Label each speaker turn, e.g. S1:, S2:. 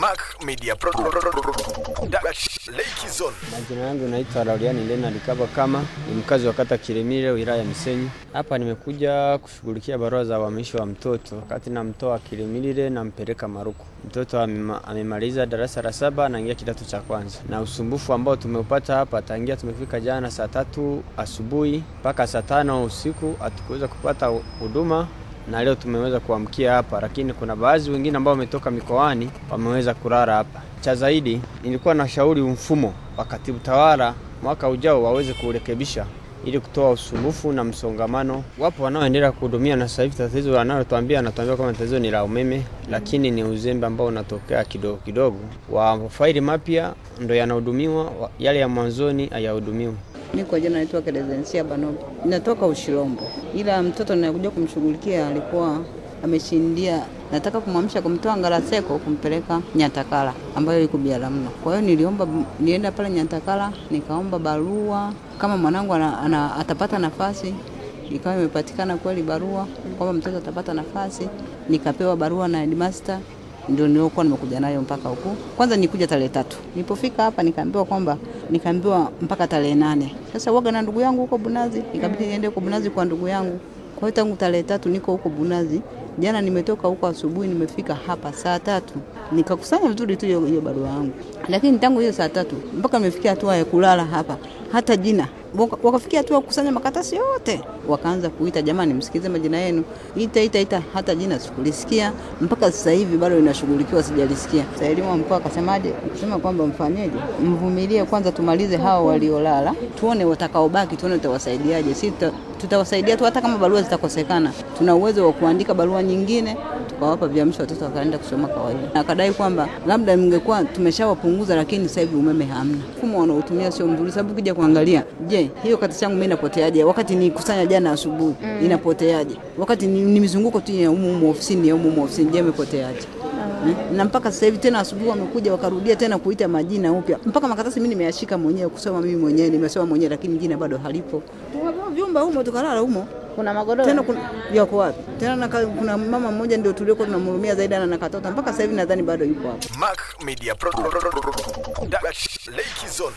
S1: Mac Media.
S2: Majina yangu naitwa Lauriani Lena Likaba kama ni mkazi wa kata Kiremire wilaya ya Misenyi. Hapa nimekuja kushughulikia barua za uhamisho wa mtoto. Wakati namtoa Kirimire nampeleka Maruku. Mtoto amema- amemaliza darasa la saba anaingia kidato cha kwanza, na usumbufu ambao tumeupata hapa tangia tumefika jana saa tatu asubuhi mpaka saa tano usiku hatukuweza kupata huduma na leo tumeweza kuamkia hapa, lakini kuna baadhi wengine ambao wametoka mikoani wameweza kulala hapa. Cha zaidi, nilikuwa na shauri mfumo wa katibu tawala mwaka ujao waweze kurekebisha ili kutoa usumbufu na msongamano. Wapo wanaoendelea kuhudumia, na sasa hivi tatizo wanalotuambia, anatuambia kama tatizo ni la umeme, lakini ni uzembe ambao unatokea kidogo kidogo. Wa faili mapya ndo yanahudumiwa, wa- yale ya mwanzoni hayahudumiwi.
S3: Mi kwa jina naitwa Kerezensia Banobi, natoka Ushirombo, ila mtoto ninakuja kumshughulikia alikuwa ameshindia, nataka kumwamsha kumtoa Ngalaseko kumpeleka Nyatakala ambayo iko Biaramna. Kwa hiyo niliomba, nienda pale Nyatakala nikaomba barua. Kama mwanangu ana, ana, atapata nafasi ikawa imepatikana kweli barua kwamba mtoto atapata nafasi, nikapewa barua na headmaster ndio niliokuwa nimekuja nayo mpaka huku. Kwanza nikuja tarehe tatu, nilipofika hapa nikaambiwa kwamba nikaambiwa mpaka tarehe nane. Sasa waga na ndugu yangu huko Bunazi, ikabidi niende huko Bunazi kwa ndugu yangu. Kwa hiyo tangu tarehe tatu niko huko Bunazi. Jana nimetoka huko asubuhi, nimefika hapa saa tatu nikakusanya vizuri tu hiyo hiyo barua yangu, lakini tangu hiyo saa tatu mpaka nimefikia hatua ya kulala hapa, hata jina. Wakafikia tu ya kukusanya makatasi yote, wakaanza kuita, jamani, msikize majina yenu, ita ita ita, hata jina sikulisikia. Mpaka sasa hivi bado inashughulikiwa, sijalisikia. Sasa elimu wa mkoa akasemaje? Kusema kwamba mfanyeje, mvumilie kwanza, tumalize hao waliolala, tuone watakaobaki, tuone tutawasaidiaje. Si tuta- tutawasaidia tu, hata kama barua zitakosekana, tuna uwezo wa kuandika barua nyingine tukawapa viamsho watoto wakaenda kusoma kawaida. Na Akadai kwamba labda mngekuwa tumeshawapunguza, lakini sasa hivi umeme hamna. Mfumo wanaotumia sio mzuri, sababu kija kuangalia, je, hiyo kati changu mimi inapoteaje? Wakati nikusanya jana asubuhi inapoteaje? Wakati ni, ni mizunguko tu ya humu humu ofisini ya humu humu ofisini, je, imepoteaje? Eh, na mpaka sasa hivi tena asubuhi wamekuja wakarudia tena kuita majina upya, mpaka makaratasi mimi nimeyashika mwenyewe kusoma mimi mwenyewe, nimesoma mwenyewe, lakini jina bado halipo. Vyumba humo tukalala humo
S4: Kuna magodoro
S3: tena kuna yako wapi tena naka, kuna mama mmoja ndio tuliokuwa tunamhurumia zaidi ana nakatoto mpaka sasa hivi nadhani bado yuko hapo
S1: Mac Media Pro Lake Zone.